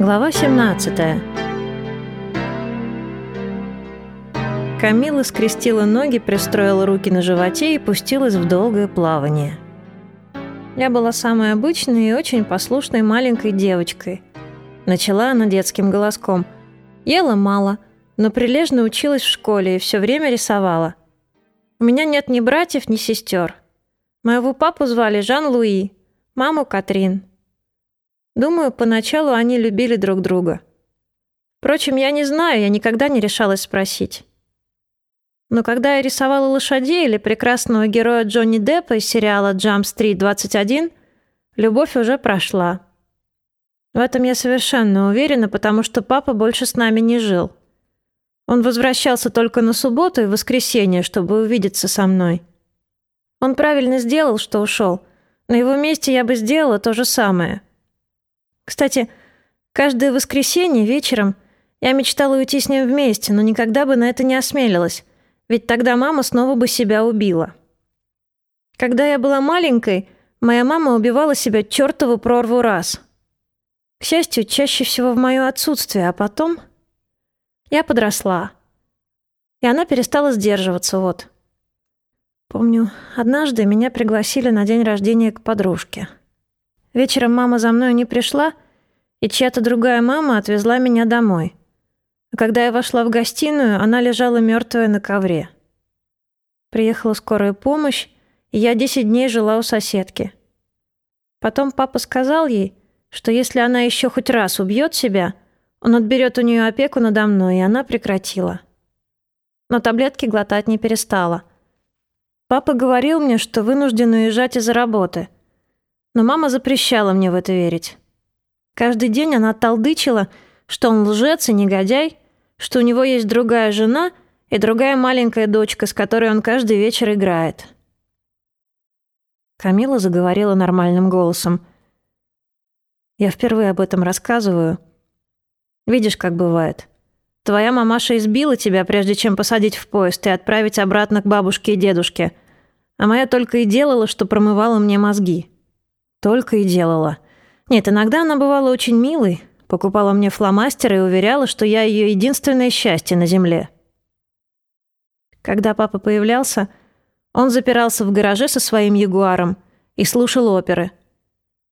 Глава 17 Камила скрестила ноги, пристроила руки на животе и пустилась в долгое плавание. Я была самой обычной и очень послушной маленькой девочкой. Начала она детским голоском. Ела мало, но прилежно училась в школе и все время рисовала. У меня нет ни братьев, ни сестер. Моего папу звали Жан-Луи, маму Катрин. Думаю, поначалу они любили друг друга. Впрочем, я не знаю, я никогда не решалась спросить. Но когда я рисовала лошадей или прекрасного героя Джонни Деппа из сериала «Джамп Стрит 21», любовь уже прошла. В этом я совершенно уверена, потому что папа больше с нами не жил. Он возвращался только на субботу и воскресенье, чтобы увидеться со мной. Он правильно сделал, что ушел. На его месте я бы сделала то же самое. Кстати, каждое воскресенье вечером я мечтала уйти с ним вместе, но никогда бы на это не осмелилась ведь тогда мама снова бы себя убила. Когда я была маленькой, моя мама убивала себя чертову прорву раз. К счастью, чаще всего в мое отсутствие, а потом... Я подросла. И она перестала сдерживаться, вот. Помню, однажды меня пригласили на день рождения к подружке. Вечером мама за мной не пришла, и чья-то другая мама отвезла меня домой. А когда я вошла в гостиную, она лежала мертвая на ковре. Приехала скорая помощь, и я 10 дней жила у соседки. Потом папа сказал ей, что если она еще хоть раз убьет себя, он отберет у нее опеку надо мной, и она прекратила. Но таблетки глотать не перестала. Папа говорил мне, что вынужден уезжать из-за работы. Но мама запрещала мне в это верить. Каждый день она толдычила, что он лжец и негодяй, что у него есть другая жена и другая маленькая дочка, с которой он каждый вечер играет. Камила заговорила нормальным голосом. «Я впервые об этом рассказываю. Видишь, как бывает. Твоя мамаша избила тебя, прежде чем посадить в поезд и отправить обратно к бабушке и дедушке. А моя только и делала, что промывала мне мозги. Только и делала. Нет, иногда она бывала очень милой, Покупала мне фломастеры и уверяла, что я ее единственное счастье на земле. Когда папа появлялся, он запирался в гараже со своим ягуаром и слушал оперы.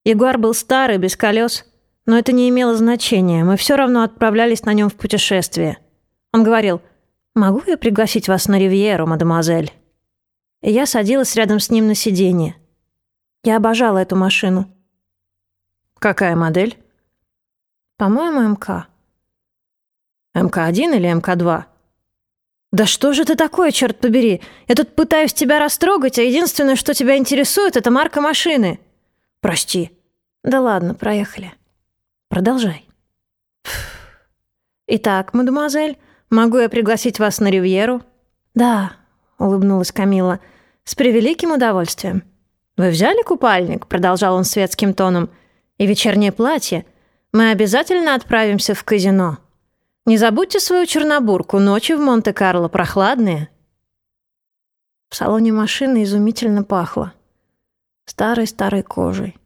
Ягуар был старый, без колес, но это не имело значения, мы все равно отправлялись на нем в путешествие. Он говорил, «Могу я пригласить вас на ривьеру, мадемуазель?» И я садилась рядом с ним на сиденье. Я обожала эту машину. «Какая модель?» По-моему, МК. МК-1 или МК-2? Да что же ты такое, черт побери? Я тут пытаюсь тебя растрогать, а единственное, что тебя интересует, это марка машины. Прости. Да ладно, проехали. Продолжай. Итак, мадемуазель, могу я пригласить вас на ривьеру? Да, улыбнулась Камила. С превеликим удовольствием. Вы взяли купальник? Продолжал он светским тоном. И вечернее платье — мы обязательно отправимся в казино. Не забудьте свою чернобурку, ночи в Монте-Карло прохладные». В салоне машины изумительно пахло. Старой-старой кожей.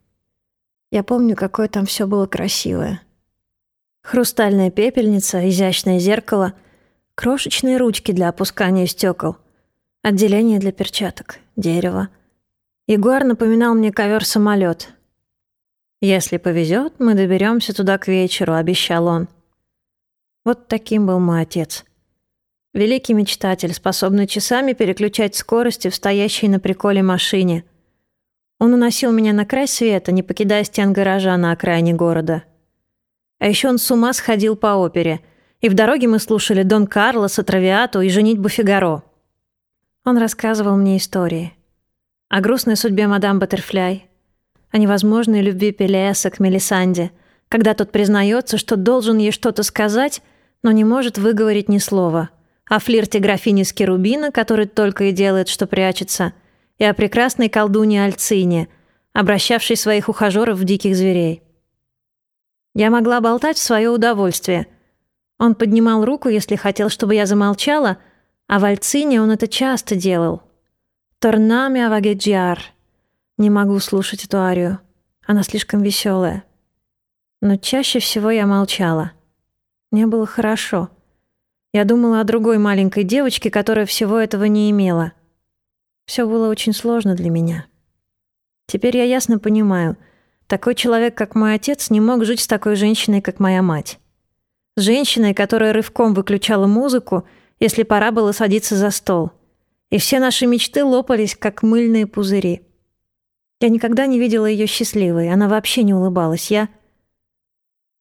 Я помню, какое там все было красивое. Хрустальная пепельница, изящное зеркало, крошечные ручки для опускания стекол, отделение для перчаток, дерево. Ягуар напоминал мне ковер-самолет — «Если повезет, мы доберемся туда к вечеру», — обещал он. Вот таким был мой отец. Великий мечтатель, способный часами переключать скорости в стоящей на приколе машине. Он уносил меня на край света, не покидая стен гаража на окраине города. А еще он с ума сходил по опере, и в дороге мы слушали Дон Карлоса, Травиату и «Женитьбу Фигаро». Он рассказывал мне истории. О грустной судьбе мадам Баттерфляй, о невозможной любви Пелеса к Мелисанде, когда тот признается, что должен ей что-то сказать, но не может выговорить ни слова, о флирте графини Скирубина, который только и делает, что прячется, и о прекрасной колдуне Альцине, обращавшей своих ухажеров в диких зверей. Я могла болтать в свое удовольствие. Он поднимал руку, если хотел, чтобы я замолчала, а в Альцине он это часто делал. «Торнами авагеджиар» Не могу слушать эту арию. Она слишком веселая. Но чаще всего я молчала. Мне было хорошо. Я думала о другой маленькой девочке, которая всего этого не имела. Все было очень сложно для меня. Теперь я ясно понимаю, такой человек, как мой отец, не мог жить с такой женщиной, как моя мать. С женщиной, которая рывком выключала музыку, если пора было садиться за стол. И все наши мечты лопались, как мыльные пузыри. Я никогда не видела ее счастливой, она вообще не улыбалась. Я...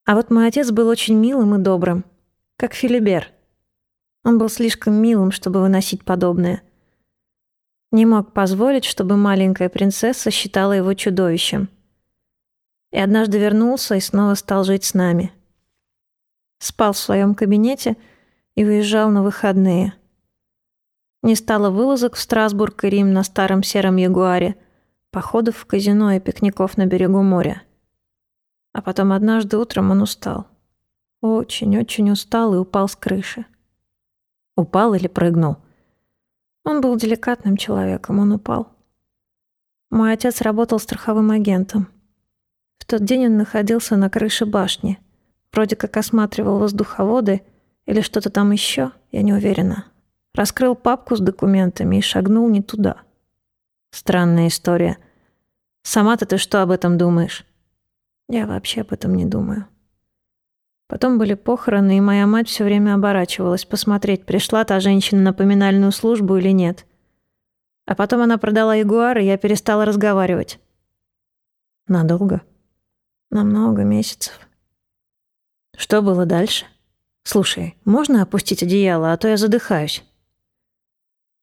А вот мой отец был очень милым и добрым, как Филибер. Он был слишком милым, чтобы выносить подобное. Не мог позволить, чтобы маленькая принцесса считала его чудовищем. И однажды вернулся и снова стал жить с нами. Спал в своем кабинете и выезжал на выходные. Не стало вылазок в Страсбург и Рим на старом сером Ягуаре, походов в казино и пикников на берегу моря. А потом однажды утром он устал. Очень-очень устал и упал с крыши. Упал или прыгнул? Он был деликатным человеком, он упал. Мой отец работал страховым агентом. В тот день он находился на крыше башни. Вроде как осматривал воздуховоды или что-то там еще, я не уверена. Раскрыл папку с документами и шагнул не туда. Странная история. Сама-то ты что об этом думаешь? Я вообще об этом не думаю. Потом были похороны, и моя мать все время оборачивалась посмотреть, пришла та женщина на поминальную службу или нет. А потом она продала ягуар, и я перестала разговаривать. Надолго? На много месяцев. Что было дальше? Слушай, можно опустить одеяло, а то я задыхаюсь.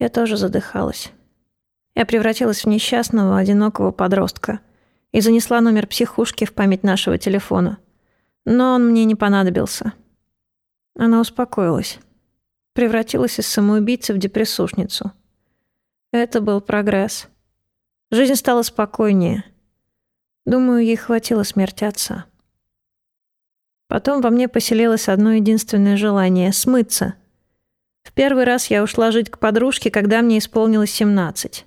Я тоже задыхалась. Я превратилась в несчастного, одинокого подростка и занесла номер психушки в память нашего телефона. Но он мне не понадобился. Она успокоилась. Превратилась из самоубийцы в депрессушницу. Это был прогресс. Жизнь стала спокойнее. Думаю, ей хватило смерти отца. Потом во мне поселилось одно единственное желание — смыться. В первый раз я ушла жить к подружке, когда мне исполнилось 17.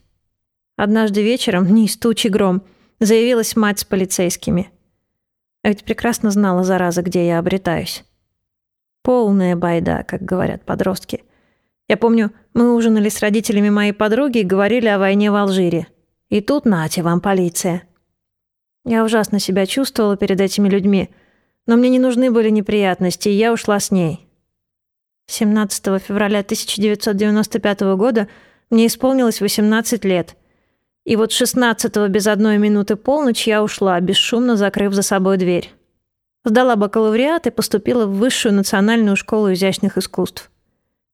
Однажды вечером, не из тучи гром, заявилась мать с полицейскими. А ведь прекрасно знала, зараза, где я обретаюсь. Полная байда, как говорят подростки. Я помню, мы ужинали с родителями моей подруги и говорили о войне в Алжире. И тут нате вам полиция. Я ужасно себя чувствовала перед этими людьми, но мне не нужны были неприятности, и я ушла с ней. 17 февраля 1995 года мне исполнилось 18 лет – и вот шестнадцатого без одной минуты полночь я ушла, бесшумно закрыв за собой дверь. Сдала бакалавриат и поступила в Высшую национальную школу изящных искусств.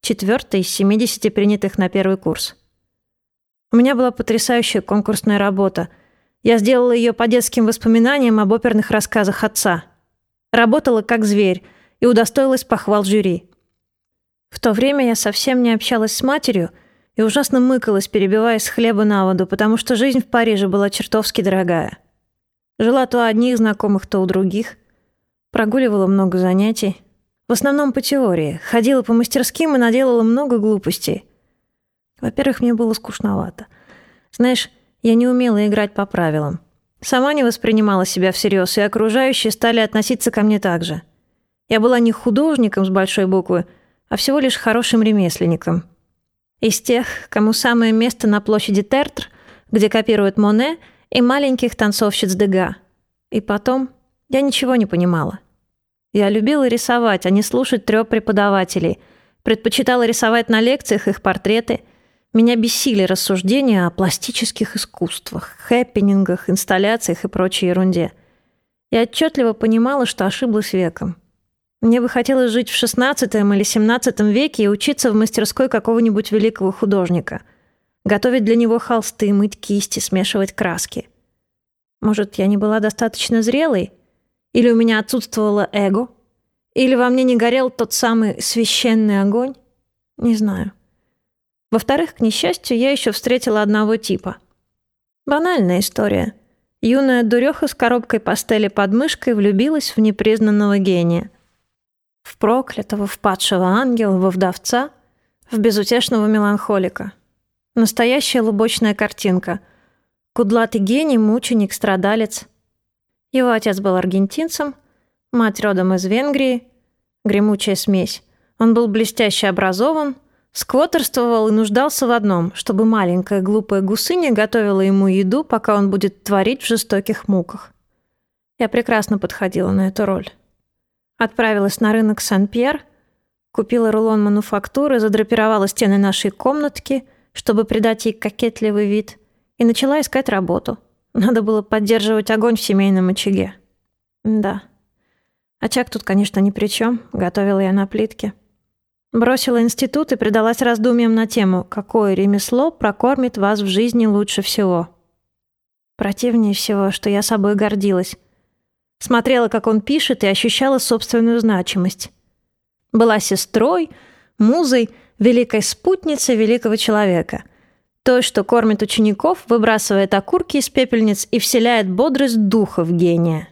Четвертая из 70 принятых на первый курс. У меня была потрясающая конкурсная работа. Я сделала ее по детским воспоминаниям об оперных рассказах отца. Работала как зверь и удостоилась похвал жюри. В то время я совсем не общалась с матерью, и ужасно мыкалась, перебиваясь с хлеба на воду, потому что жизнь в Париже была чертовски дорогая. Жила то у одних знакомых, то у других. Прогуливала много занятий. В основном по теории. Ходила по мастерским и наделала много глупостей. Во-первых, мне было скучновато. Знаешь, я не умела играть по правилам. Сама не воспринимала себя всерьез, и окружающие стали относиться ко мне так же. Я была не художником с большой буквы, а всего лишь хорошим ремесленником — из тех, кому самое место на площади Тертр, где копируют Моне и маленьких танцовщиц Дега. И потом я ничего не понимала. Я любила рисовать, а не слушать трёп преподавателей. Предпочитала рисовать на лекциях их портреты. Меня бесили рассуждения о пластических искусствах, хэппинингах, инсталляциях и прочей ерунде. Я отчетливо понимала, что ошиблась веком. Мне бы хотелось жить в XVI или XVII веке и учиться в мастерской какого-нибудь великого художника. Готовить для него холсты, мыть кисти, смешивать краски. Может, я не была достаточно зрелой? Или у меня отсутствовало эго? Или во мне не горел тот самый священный огонь? Не знаю. Во-вторых, к несчастью, я еще встретила одного типа. Банальная история. Юная дуреха с коробкой пастели под мышкой влюбилась в непризнанного гения — в проклятого, в падшего ангела, во вдовца, в безутешного меланхолика. Настоящая лубочная картинка. Кудлатый гений, мученик, страдалец. Его отец был аргентинцем, Мать родом из Венгрии, гремучая смесь. Он был блестяще образован, сквотерствовал и нуждался в одном, чтобы маленькая глупая гусыня готовила ему еду, пока он будет творить в жестоких муках. Я прекрасно подходила на эту роль. Отправилась на рынок Сан-Пьер, купила рулон мануфактуры, задрапировала стены нашей комнатки, чтобы придать ей кокетливый вид, и начала искать работу. Надо было поддерживать огонь в семейном очаге. Да. Очаг тут, конечно, ни при чем. Готовила я на плитке. Бросила институт и предалась раздумьям на тему, какое ремесло прокормит вас в жизни лучше всего. Противнее всего, что я собой гордилась. Смотрела, как он пишет, и ощущала собственную значимость. Была сестрой, музой, великой спутницей великого человека. Той, что кормит учеников, выбрасывает окурки из пепельниц и вселяет бодрость духа в гения.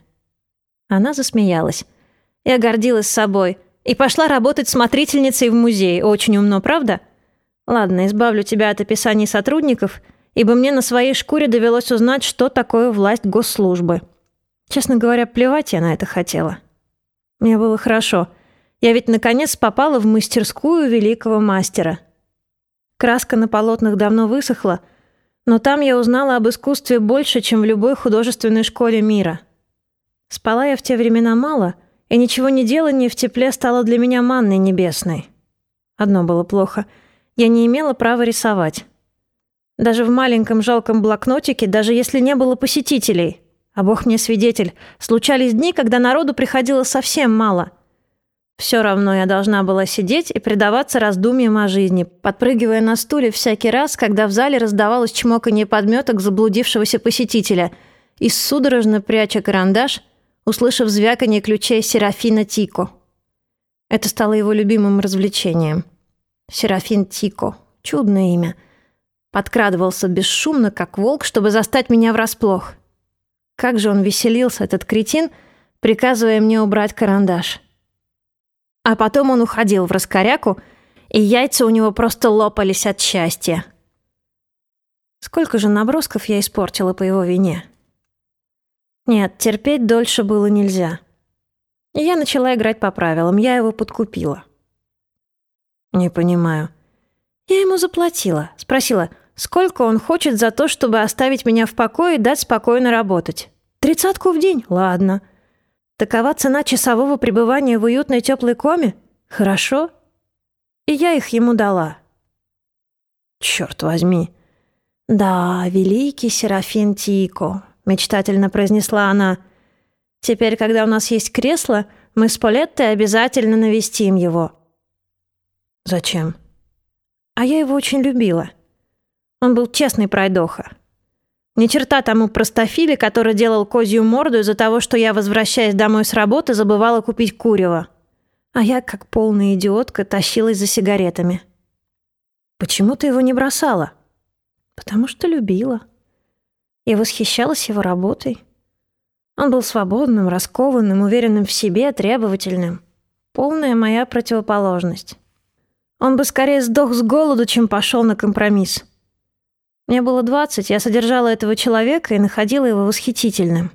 Она засмеялась. Я гордилась собой — и пошла работать смотрительницей в музей. Очень умно, правда? Ладно, избавлю тебя от описаний сотрудников, ибо мне на своей шкуре довелось узнать, что такое власть госслужбы. Честно говоря, плевать я на это хотела. Мне было хорошо. Я ведь наконец попала в мастерскую великого мастера. Краска на полотнах давно высохла, но там я узнала об искусстве больше, чем в любой художественной школе мира. Спала я в те времена мало — и ничего не делание в тепле стало для меня манной небесной. Одно было плохо. Я не имела права рисовать. Даже в маленьком жалком блокнотике, даже если не было посетителей. А бог мне свидетель, случались дни, когда народу приходило совсем мало. Все равно я должна была сидеть и предаваться раздумьям о жизни, подпрыгивая на стуле всякий раз, когда в зале раздавалось чмоканье подметок заблудившегося посетителя, и судорожно пряча карандаш, услышав звяканье ключей Серафина Тико. Это стало его любимым развлечением. Серафин Тико. Чудное имя. Подкрадывался бесшумно, как волк, чтобы застать меня врасплох. Как же он веселился, этот кретин, приказывая мне убрать карандаш. А потом он уходил в раскоряку, и яйца у него просто лопались от счастья. Сколько же набросков я испортила по его вине. Нет, терпеть дольше было нельзя. И я начала играть по правилам, я его подкупила. Не понимаю. Я ему заплатила. Спросила, сколько он хочет за то, чтобы оставить меня в покое и дать спокойно работать. Тридцатку в день? Ладно. Такова цена часового пребывания в уютной теплой коме? Хорошо. И я их ему дала. Черт возьми. Да, великий Серафин Тико, мечтательно произнесла она. «Теперь, когда у нас есть кресло, мы с Полеттой обязательно навестим его». «Зачем?» «А я его очень любила. Он был честный пройдоха. Ни черта тому простофиле, который делал козью морду из-за того, что я, возвращаясь домой с работы, забывала купить курево. А я, как полная идиотка, тащилась за сигаретами. Почему ты его не бросала? Потому что любила. Я восхищалась его работой. Он был свободным, раскованным, уверенным в себе, требовательным. Полная моя противоположность. Он бы скорее сдох с голоду, чем пошел на компромисс. Мне было двадцать, я содержала этого человека и находила его восхитительным.